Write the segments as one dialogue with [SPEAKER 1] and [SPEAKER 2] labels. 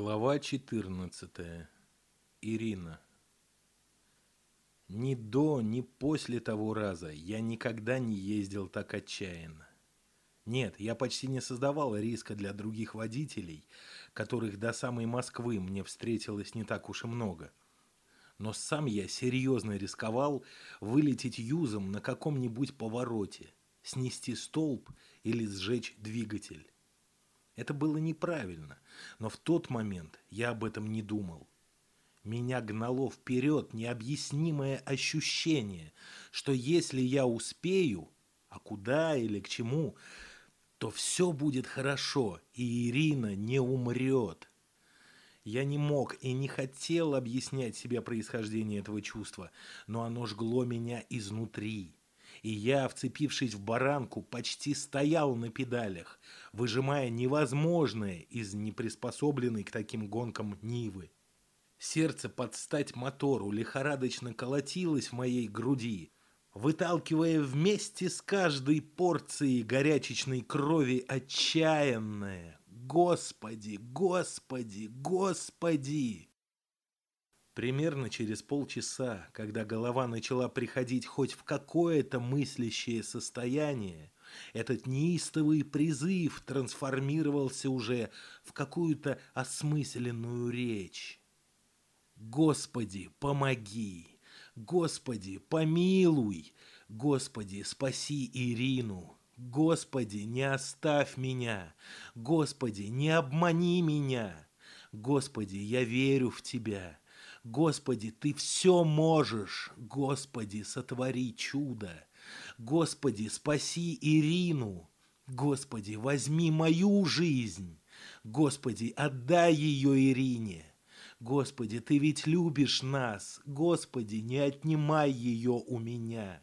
[SPEAKER 1] Глава 14. Ирина. Ни до, ни после того раза я никогда не ездил так отчаянно. Нет, я почти не создавал риска для других водителей, которых до самой Москвы мне встретилось не так уж и много. Но сам я серьезно рисковал вылететь юзом на каком-нибудь повороте, снести столб или сжечь двигатель. Это было неправильно, но в тот момент я об этом не думал. Меня гнало вперед необъяснимое ощущение, что если я успею, а куда или к чему, то все будет хорошо, и Ирина не умрет. Я не мог и не хотел объяснять себе происхождение этого чувства, но оно жгло меня изнутри и я, вцепившись в баранку, почти стоял на педалях, выжимая невозможное из неприспособленной к таким гонкам Нивы. Сердце под стать мотору лихорадочно колотилось в моей груди, выталкивая вместе с каждой порцией горячечной крови отчаянное «Господи, Господи, Господи!» Примерно через полчаса, когда голова начала приходить хоть в какое-то мыслящее состояние, этот неистовый призыв трансформировался уже в какую-то осмысленную речь. «Господи, помоги! Господи, помилуй! Господи, спаси Ирину! Господи, не оставь меня! Господи, не обмани меня! Господи, я верю в Тебя!» Господи, Ты все можешь. Господи, сотвори чудо. Господи, спаси Ирину. Господи, возьми мою жизнь. Господи, отдай ее Ирине. Господи, Ты ведь любишь нас. Господи, не отнимай ее у меня.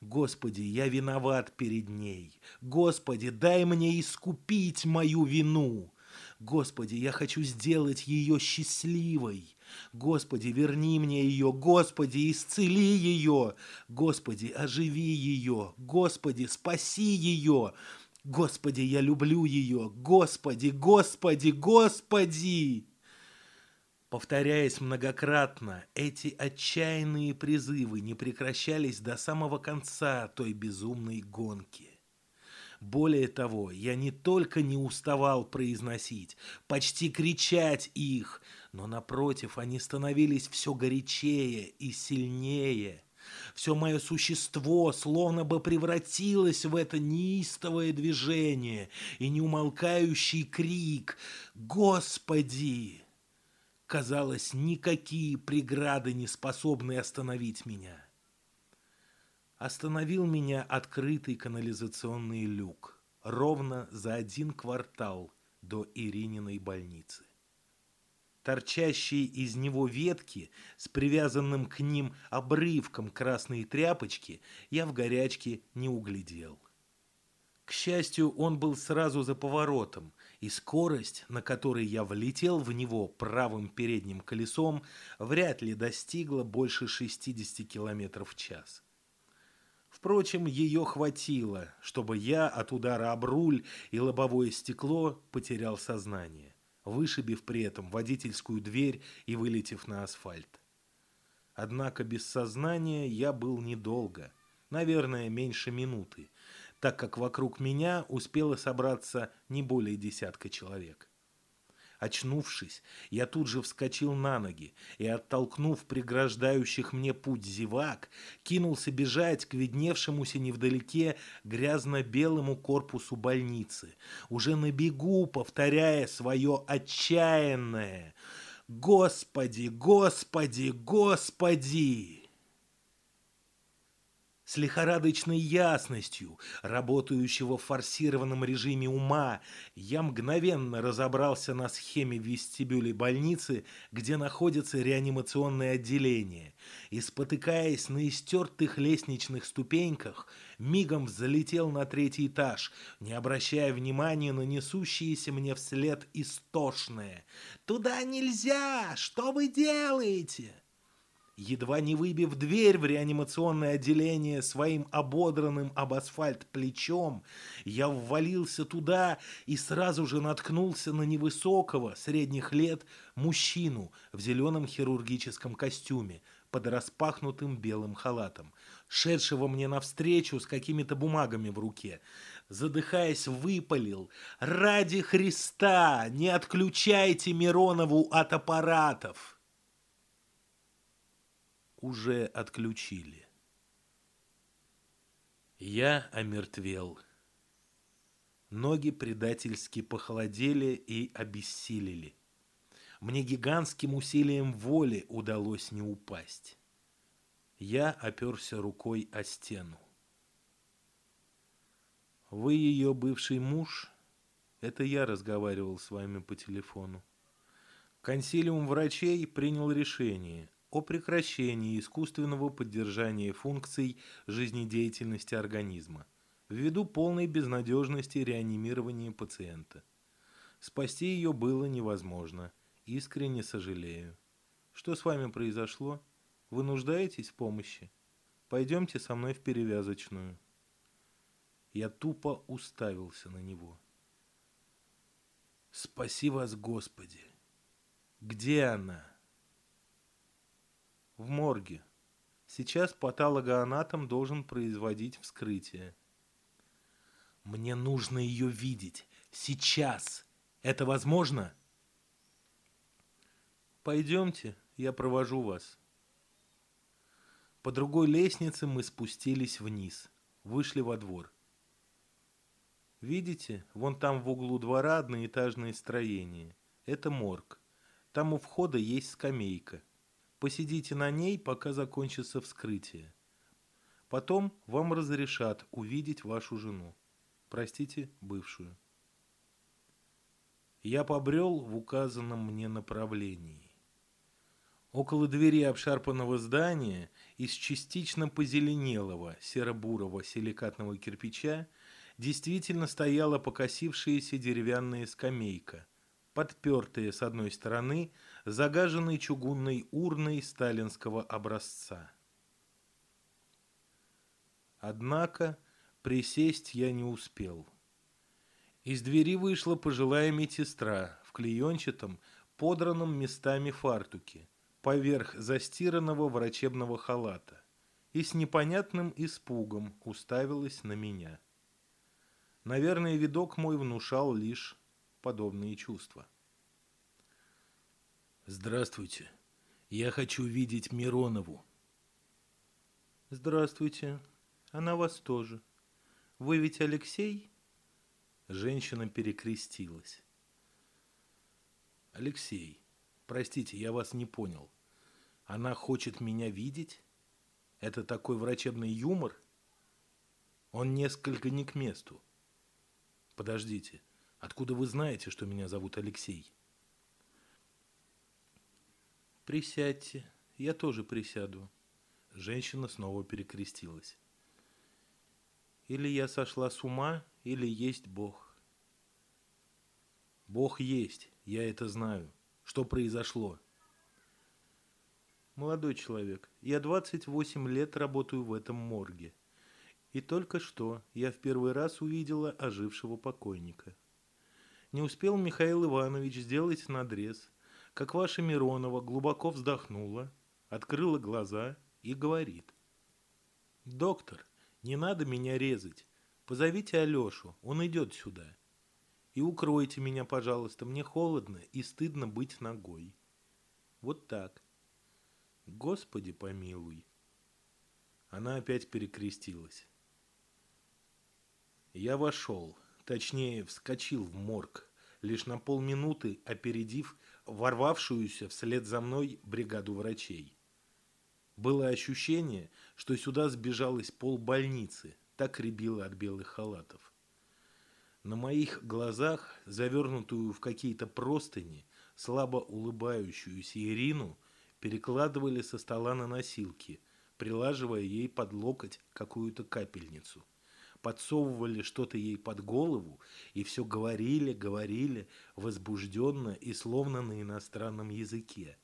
[SPEAKER 1] Господи, я виноват перед ней. Господи, дай мне искупить мою вину. Господи, я хочу сделать ее счастливой. Господи, верни мне ее. Господи, исцели ее. Господи, оживи ее. Господи, спаси ее. Господи, я люблю ее. Господи, Господи, Господи! Повторяясь многократно, эти отчаянные призывы не прекращались до самого конца той безумной гонки. Более того, я не только не уставал произносить, почти кричать их, но напротив, они становились все горячее и сильнее. Все мое существо словно бы превратилось в это неистовое движение и неумолкающий крик «Господи!». Казалось, никакие преграды не способны остановить меня остановил меня открытый канализационный люк ровно за один квартал до Ирининой больницы. Торчащие из него ветки с привязанным к ним обрывком красной тряпочки я в горячке не углядел. К счастью, он был сразу за поворотом, и скорость, на которой я влетел в него правым передним колесом, вряд ли достигла больше 60 км в час. Впрочем, ее хватило, чтобы я от удара об руль и лобовое стекло потерял сознание, вышибив при этом водительскую дверь и вылетев на асфальт. Однако без сознания я был недолго, наверное, меньше минуты, так как вокруг меня успело собраться не более десятка человек. Очнувшись, я тут же вскочил на ноги и, оттолкнув преграждающих мне путь зевак, кинулся бежать к видневшемуся невдалеке грязно-белому корпусу больницы, уже на бегу повторяя свое отчаянное «Господи, Господи, Господи!» С лихорадочной ясностью, работающего в форсированном режиме ума, я мгновенно разобрался на схеме вестибюля больницы, где находится реанимационное отделение, и, спотыкаясь на истертых лестничных ступеньках, мигом залетел на третий этаж, не обращая внимания на несущиеся мне вслед истошное «Туда нельзя! Что вы делаете?» Едва не выбив дверь в реанимационное отделение своим ободранным об асфальт плечом, я ввалился туда и сразу же наткнулся на невысокого, средних лет, мужчину в зеленом хирургическом костюме под распахнутым белым халатом, шедшего мне навстречу с какими-то бумагами в руке. Задыхаясь, выпалил «Ради Христа, не отключайте Миронову от аппаратов!» Уже отключили. Я омертвел. Ноги предательски похолодели и обессилели. Мне гигантским усилием воли удалось не упасть. Я оперся рукой о стену. «Вы ее бывший муж?» Это я разговаривал с вами по телефону. Консилиум врачей принял решение – о прекращении искусственного поддержания функций жизнедеятельности организма ввиду полной безнадежности реанимирования пациента. Спасти ее было невозможно. Искренне сожалею. Что с вами произошло? Вы нуждаетесь в помощи? Пойдемте со мной в перевязочную. Я тупо уставился на него. Спаси вас, Господи! Где она? В морге. Сейчас патологоанатом должен производить вскрытие. Мне нужно ее видеть. Сейчас. Это возможно? Пойдемте, я провожу вас. По другой лестнице мы спустились вниз, вышли во двор. Видите, вон там в углу двора одноэтажное строение. Это морг. Там у входа есть скамейка – Посидите на ней, пока закончится вскрытие. Потом вам разрешат увидеть вашу жену. Простите, бывшую. Я побрел в указанном мне направлении. Около двери обшарпанного здания из частично позеленелого серо-бурого силикатного кирпича действительно стояла покосившаяся деревянная скамейка, подпертая с одной стороны загаженной чугунной урной сталинского образца. Однако присесть я не успел. Из двери вышла пожилая медсестра в клеенчатом, подранном местами фартуке, поверх застиранного врачебного халата, и с непонятным испугом уставилась на меня. Наверное, видок мой внушал лишь подобные чувства. Здравствуйте. Я хочу видеть Миронову. Здравствуйте. Она вас тоже. Вы ведь Алексей? Женщина перекрестилась. Алексей, простите, я вас не понял. Она хочет меня видеть? Это такой врачебный юмор? Он несколько не к месту. Подождите, откуда вы знаете, что меня зовут Алексей? «Присядьте, я тоже присяду». Женщина снова перекрестилась. «Или я сошла с ума, или есть Бог». «Бог есть, я это знаю. Что произошло?» «Молодой человек, я 28 лет работаю в этом морге. И только что я в первый раз увидела ожившего покойника. Не успел Михаил Иванович сделать надрез – как ваша Миронова глубоко вздохнула, открыла глаза и говорит. «Доктор, не надо меня резать. Позовите Алешу, он идет сюда. И укройте меня, пожалуйста, мне холодно и стыдно быть ногой». Вот так. Господи помилуй. Она опять перекрестилась. Я вошел, точнее, вскочил в морг, лишь на полминуты опередив ворвавшуюся вслед за мной бригаду врачей. Было ощущение, что сюда сбежалась полбольницы, так рябило от белых халатов. На моих глазах, завернутую в какие-то простыни, слабо улыбающуюся Ирину перекладывали со стола на носилки, прилаживая ей под локоть какую-то капельницу подсовывали что-то ей под голову и все говорили, говорили, возбужденно и словно на иностранном языке.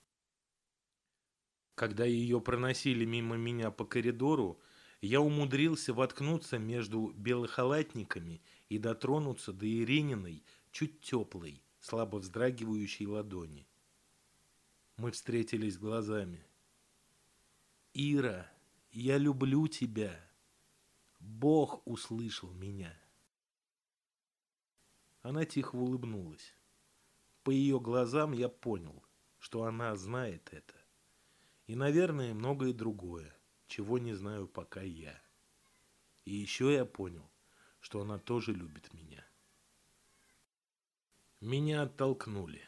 [SPEAKER 1] Когда ее проносили мимо меня по коридору, я умудрился воткнуться между белохалатниками и дотронуться до Ирининой чуть теплой, слабо вздрагивающей ладони. Мы встретились глазами. «Ира, я люблю тебя!» Бог услышал меня. Она тихо улыбнулась. По ее глазам я понял, что она знает это. И, наверное, многое другое, чего не знаю пока я. И еще я понял, что она тоже любит меня. Меня оттолкнули.